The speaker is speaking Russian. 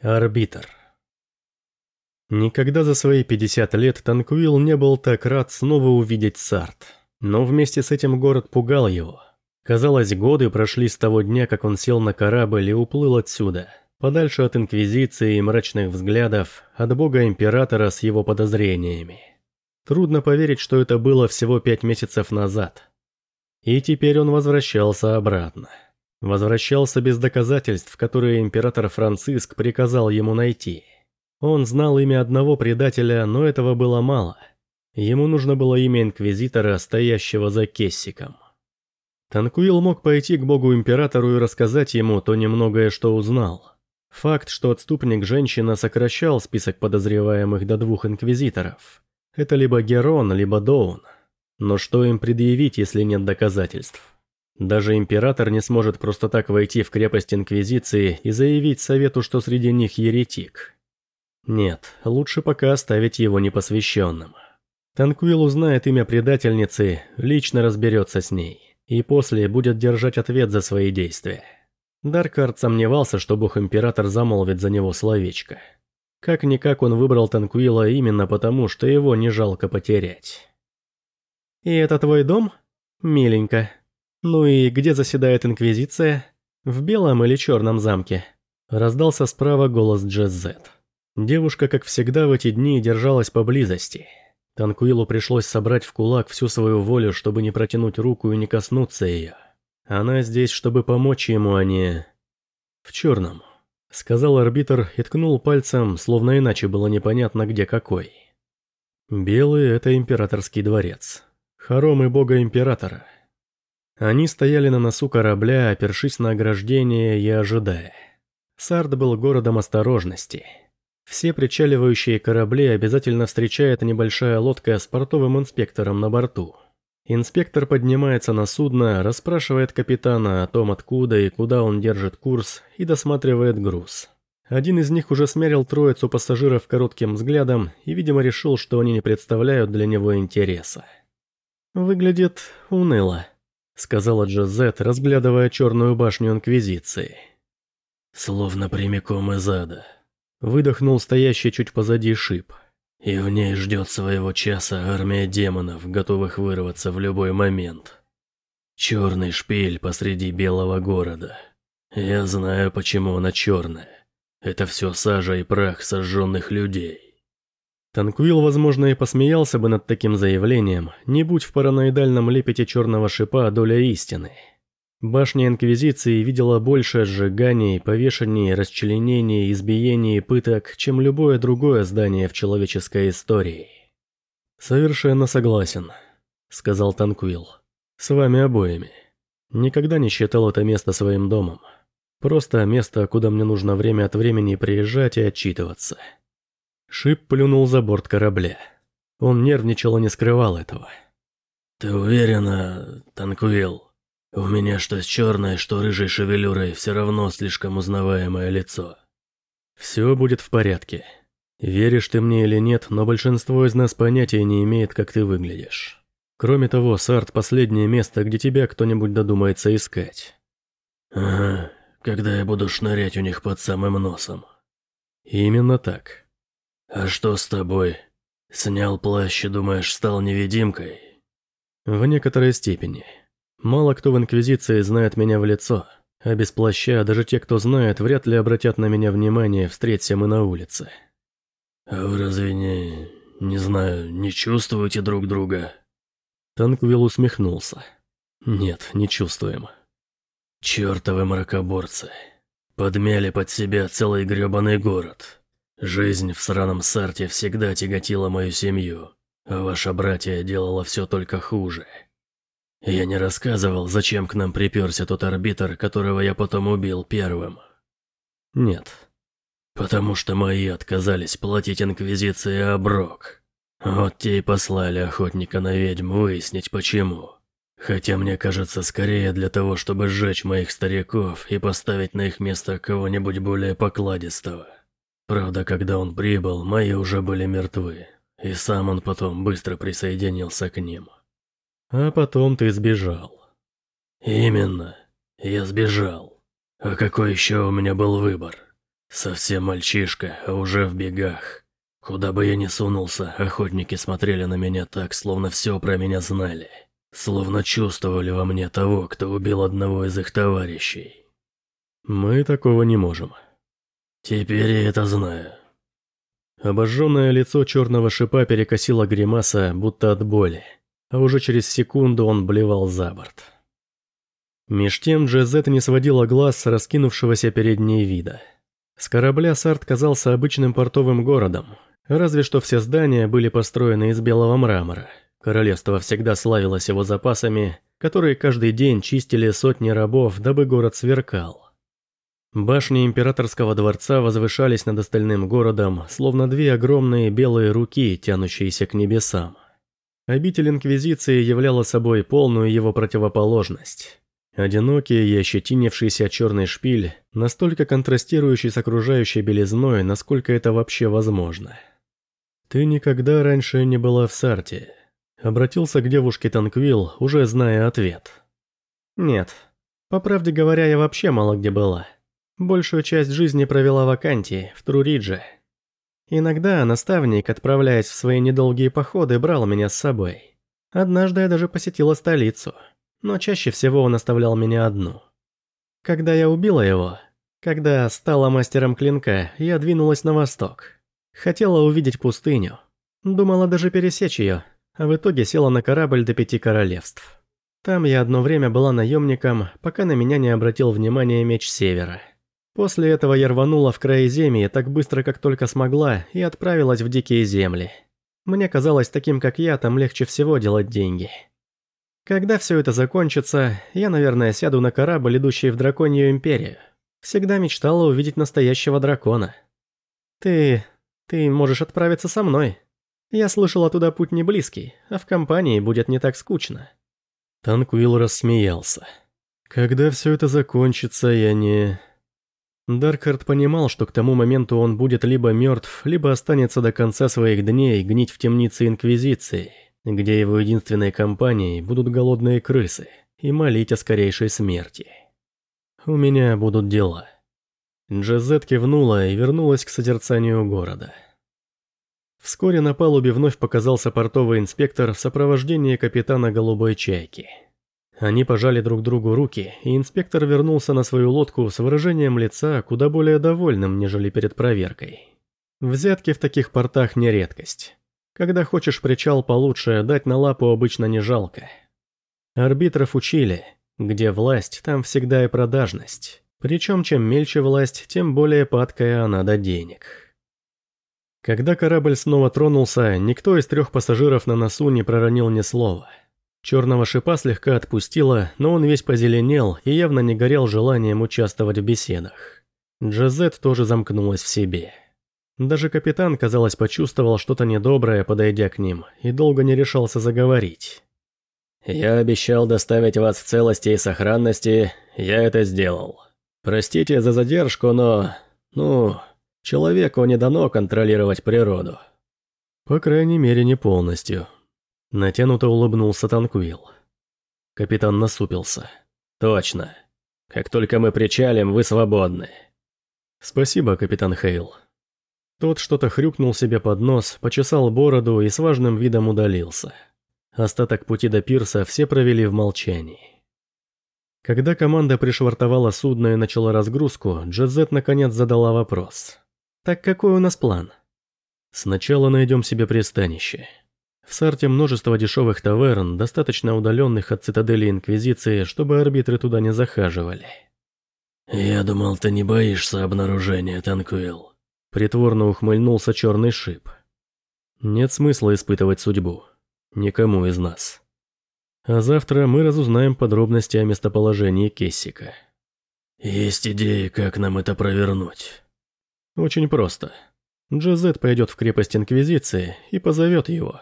Арбитр. Никогда за свои 50 лет Танкуил не был так рад снова увидеть Сарт. Но вместе с этим город пугал его. Казалось, годы прошли с того дня, как он сел на корабль и уплыл отсюда. Подальше от Инквизиции и мрачных взглядов, от бога Императора с его подозрениями. Трудно поверить, что это было всего пять месяцев назад. И теперь он возвращался обратно. Возвращался без доказательств, которые император Франциск приказал ему найти. Он знал имя одного предателя, но этого было мало. Ему нужно было имя инквизитора, стоящего за Кессиком. Танкуил мог пойти к богу-императору и рассказать ему то немногое, что узнал. Факт, что отступник-женщина сокращал список подозреваемых до двух инквизиторов. Это либо Герон, либо Доун. Но что им предъявить, если нет доказательств? Даже император не сможет просто так войти в крепость Инквизиции и заявить совету, что среди них еретик. Нет, лучше пока оставить его непосвященным. Танквил узнает имя предательницы, лично разберется с ней, и после будет держать ответ за свои действия. Даркард сомневался, что бог-император замолвит за него словечко. Как-никак он выбрал Танквила именно потому, что его не жалко потерять. «И это твой дом? Миленько», «Ну и где заседает Инквизиция? В белом или черном замке?» Раздался справа голос Джеззет. Девушка, как всегда, в эти дни держалась поблизости. Танкуилу пришлось собрать в кулак всю свою волю, чтобы не протянуть руку и не коснуться ее. Она здесь, чтобы помочь ему, а не... «В черном», — сказал арбитр и ткнул пальцем, словно иначе было непонятно, где какой. «Белый — это императорский дворец. Хоромы бога императора». Они стояли на носу корабля, опершись на ограждение и ожидая. Сард был городом осторожности. Все причаливающие корабли обязательно встречает небольшая лодка с портовым инспектором на борту. Инспектор поднимается на судно, расспрашивает капитана о том, откуда и куда он держит курс, и досматривает груз. Один из них уже смерил троицу пассажиров коротким взглядом и, видимо, решил, что они не представляют для него интереса. Выглядит уныло сказала Джозет, разглядывая черную башню Инквизиции. Словно прямиком из ада. Выдохнул стоящий чуть позади шип. И в ней ждет своего часа армия демонов, готовых вырваться в любой момент. Черный шпиль посреди белого города. Я знаю, почему она черная. Это все сажа и прах сожженных людей. Танквил, возможно, и посмеялся бы над таким заявлением, не будь в параноидальном лепете черного шипа доля истины. Башня Инквизиции видела больше сжиганий, повешений, расчленений, избиений и пыток, чем любое другое здание в человеческой истории. «Совершенно согласен», — сказал Танквил. «С вами обоими. Никогда не считал это место своим домом. Просто место, куда мне нужно время от времени приезжать и отчитываться». Шип плюнул за борт корабля. Он нервничал и не скрывал этого. «Ты уверена, Танкуил? У меня что с черной, что рыжей шевелюрой все равно слишком узнаваемое лицо». «Все будет в порядке. Веришь ты мне или нет, но большинство из нас понятия не имеет, как ты выглядишь. Кроме того, Сарт – последнее место, где тебя кто-нибудь додумается искать». «Ага, когда я буду шнырять у них под самым носом». «Именно так». «А что с тобой? Снял плащ и, думаешь, стал невидимкой?» «В некоторой степени. Мало кто в Инквизиции знает меня в лицо, а без плаща даже те, кто знает, вряд ли обратят на меня внимание, встреться мы на улице». «А вы разве не... не знаю, не чувствуете друг друга?» Танквилл усмехнулся. «Нет, не чувствуем». «Чёртовы мракоборцы. Подмяли под себя целый грёбаный город». Жизнь в сраном Сарте всегда тяготила мою семью, а ваша братья делала все только хуже. Я не рассказывал, зачем к нам приперся тот арбитр, которого я потом убил первым. Нет. Потому что мои отказались платить Инквизиции оброк. Вот те и послали охотника на ведьм выяснить почему. Хотя мне кажется, скорее для того, чтобы сжечь моих стариков и поставить на их место кого-нибудь более покладистого. Правда, когда он прибыл, мои уже были мертвы, и сам он потом быстро присоединился к ним. А потом ты сбежал. Именно, я сбежал. А какой еще у меня был выбор? Совсем мальчишка, а уже в бегах. Куда бы я ни сунулся, охотники смотрели на меня так, словно все про меня знали. Словно чувствовали во мне того, кто убил одного из их товарищей. Мы такого не можем. Теперь я это знаю. Обожженное лицо черного шипа перекосило гримаса, будто от боли, а уже через секунду он блевал за борт. Меж тем Джезет не сводила глаз с раскинувшегося перед ней вида. С корабля Сарт казался обычным портовым городом, разве что все здания были построены из белого мрамора. Королевство всегда славилось его запасами, которые каждый день чистили сотни рабов, дабы город сверкал. Башни императорского дворца возвышались над остальным городом, словно две огромные белые руки, тянущиеся к небесам. Обитель Инквизиции являла собой полную его противоположность. Одинокий и ощетинившийся черный шпиль, настолько контрастирующий с окружающей белизной, насколько это вообще возможно. «Ты никогда раньше не была в Сарте», — обратился к девушке Танквилл, уже зная ответ. «Нет. По правде говоря, я вообще мало где была». Большую часть жизни провела в Акантии, в Труридже. Иногда наставник, отправляясь в свои недолгие походы, брал меня с собой. Однажды я даже посетила столицу, но чаще всего он оставлял меня одну. Когда я убила его, когда стала мастером клинка, я двинулась на восток. Хотела увидеть пустыню. Думала даже пересечь ее, а в итоге села на корабль до пяти королевств. Там я одно время была наемником, пока на меня не обратил внимания меч Севера. После этого я рванула в край земли так быстро, как только смогла, и отправилась в дикие земли. Мне казалось, таким как я, там легче всего делать деньги. Когда все это закончится, я, наверное, сяду на корабль, идущий в Драконью Империю. Всегда мечтала увидеть настоящего дракона. Ты... ты можешь отправиться со мной. Я слышала, туда путь не близкий, а в компании будет не так скучно. Танкуил рассмеялся. Когда все это закончится, я не... Даркхард понимал, что к тому моменту он будет либо мертв, либо останется до конца своих дней гнить в темнице Инквизиции, где его единственной компанией будут голодные крысы, и молить о скорейшей смерти. «У меня будут дела». Джезет кивнула и вернулась к созерцанию города. Вскоре на палубе вновь показался портовый инспектор в сопровождении капитана «Голубой чайки». Они пожали друг другу руки, и инспектор вернулся на свою лодку с выражением лица куда более довольным, нежели перед проверкой. Взятки в таких портах не редкость. Когда хочешь причал получше, дать на лапу обычно не жалко. Арбитров учили, где власть, там всегда и продажность. Причем чем мельче власть, тем более падкая она до денег. Когда корабль снова тронулся, никто из трех пассажиров на носу не проронил ни слова – Черного шипа слегка отпустило, но он весь позеленел и явно не горел желанием участвовать в беседах. Джазет тоже замкнулась в себе. Даже капитан, казалось, почувствовал что-то недоброе, подойдя к ним, и долго не решался заговорить. «Я обещал доставить вас в целости и сохранности, я это сделал. Простите за задержку, но... ну... человеку не дано контролировать природу». «По крайней мере, не полностью», Натянуто улыбнулся Танквилл. Капитан насупился. «Точно. Как только мы причалим, вы свободны». «Спасибо, капитан Хейл». Тот что-то хрюкнул себе под нос, почесал бороду и с важным видом удалился. Остаток пути до пирса все провели в молчании. Когда команда пришвартовала судно и начала разгрузку, Джезет наконец задала вопрос. «Так какой у нас план?» «Сначала найдем себе пристанище. В Сарте множество дешевых таверн, достаточно удаленных от цитадели Инквизиции, чтобы арбитры туда не захаживали. «Я думал, ты не боишься обнаружения, Танкуил», — притворно ухмыльнулся черный шип. «Нет смысла испытывать судьбу. Никому из нас. А завтра мы разузнаем подробности о местоположении Кессика». «Есть идеи, как нам это провернуть?» «Очень просто. Джезет пойдет в крепость Инквизиции и позовет его,